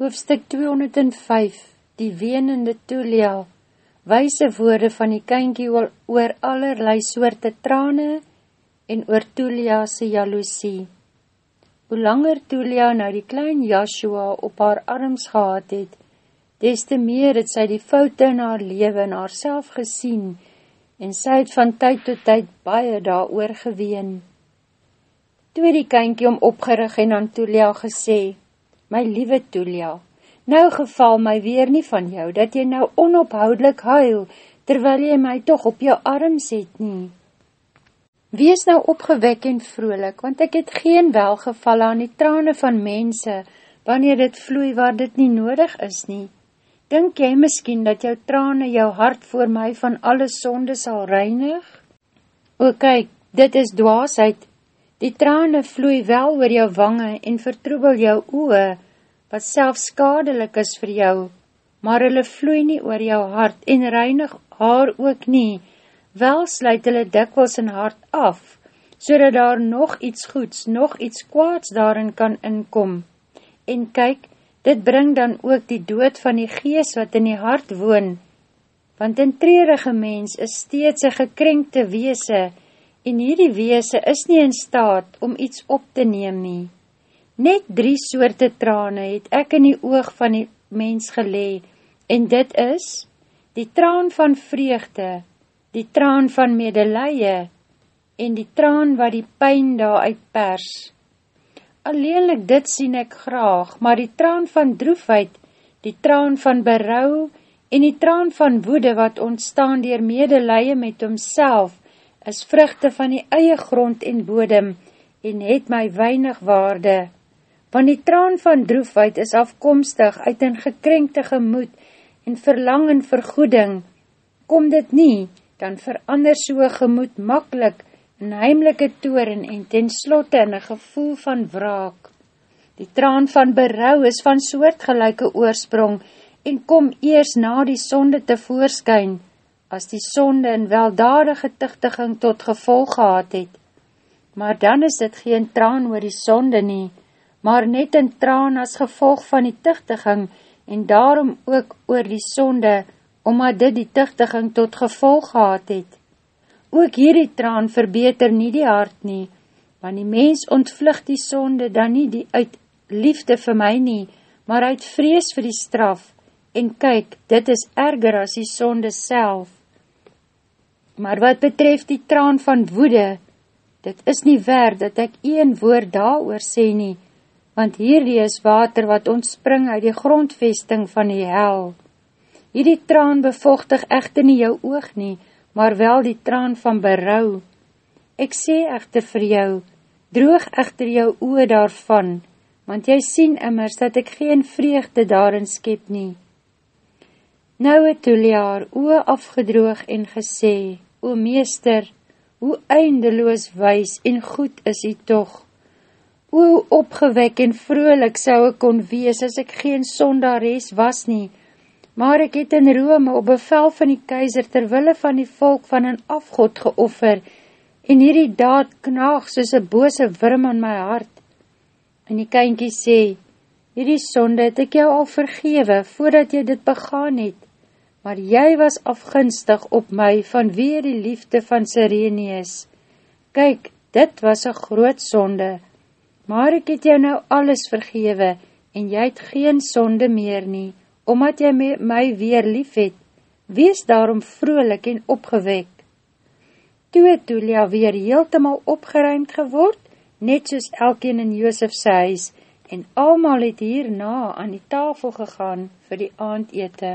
Hoofstuk 205 Die wenende Tulia Wijse woorde van die kynkie oor allerlei soorte trane en oor Tulia se jaloesie. Hoe langer Tulia na die klein Joshua op haar arms gehad het, des te meer het sy die foute in haar leven en haar self gesien en sy het van tyd tot tyd baie daar oor geween. Toe die kynkie om opgerig en aan Tulia gesê, my liewe Tulia, nou geval my weer nie van jou, dat jy nou onophoudelik huil, terwyl jy my toch op jou arms het nie. Wees nou opgewek en vrolik, want ek het geen welgeval aan die trane van mense, wanneer dit vloei waar dit nie nodig is nie. Dink jy miskien dat jou trane jou hart voor my van alle sonde sal reinig? O kyk, dit is dwaasheid, Die trane vloei wel oor jou wange en vertroebel jou oe, wat self skadelik is vir jou, maar hulle vloei nie oor jou hart en reinig haar ook nie, wel sluit hulle dikwels in hart af, so dat daar nog iets goeds, nog iets kwaads daarin kan inkom. En kyk, dit bring dan ook die dood van die gees wat in die hart woon, want een treurige mens is steeds een gekrenkte weese, en hierdie weese is nie in staat om iets op te neem nie. Net drie soorte trane het ek in die oog van die mens gelee, en dit is die traan van vreugde, die traan van medelije, en die traan wat die pijn daar uitpers. Alleenlik dit sien ek graag, maar die traan van droefheid, die traan van berouw, en die traan van woede wat ontstaan dier medelije met homself, is vruchte van die eie grond en bodem en het my weinig waarde. Want die traan van droefheid is afkomstig uit een gekrenkte gemoed en verlang en vergoeding. Kom dit nie, dan verander soe gemoed makkelijk in heimlike toren en ten slotte in een gevoel van wraak. Die traan van berouw is van soortgelijke oorsprong en kom eers na die sonde te voorskyn, as die sonde in weldadige tichtiging tot gevolg gehad het. Maar dan is dit geen traan oor die sonde nie, maar net een traan as gevolg van die tichtiging en daarom ook oor die sonde, omdat dit die tichtiging tot gevolg gehad het. Ook hierdie traan verbeter nie die hart nie, want die mens ontvlug die sonde dan nie die uit liefde vir my nie, maar uit vrees vir die straf, en kyk, dit is erger as die sonde self. Maar wat betref die traan van woede, dit is nie werd dat ek een woord daar oor sê nie, want hierdie is water wat ontspring uit die grondvesting van die hel. Hierdie traan bevochtig echter nie jou oog nie, maar wel die traan van berouw. Ek sê echter vir jou, droog echter jou oe daarvan, want jy sien immers dat ek geen vreugde daarin skep nie. Nou het Tuliaar oe afgedroog en gesê, O meester, hoe eindeloos wys en goed is hy toch. O opgewek en vrolik sou ek kon wees as ek geen sondares was nie, maar ek het in Rome op bevel van die keizer terwille van die volk van een afgod geoffer en hierdie daad knaag soos een bose wurm aan my hart. En die kynkie sê, hierdie sonde het ek jou al vergewe voordat jy dit begaan het, maar jy was afgunstig op my van weer die liefde van Sireneus. Kyk, dit was een groot sonde, maar ek het jou nou alles vergewe, en jy het geen sonde meer nie, omdat jy my weer lief het. Wees daarom vrolik en opgewek. Toe het Tulia weer heeltemaal opgeruimd geword, net soos elkeen in Joosefse huis, en almal het hierna aan die tafel gegaan vir die aandete.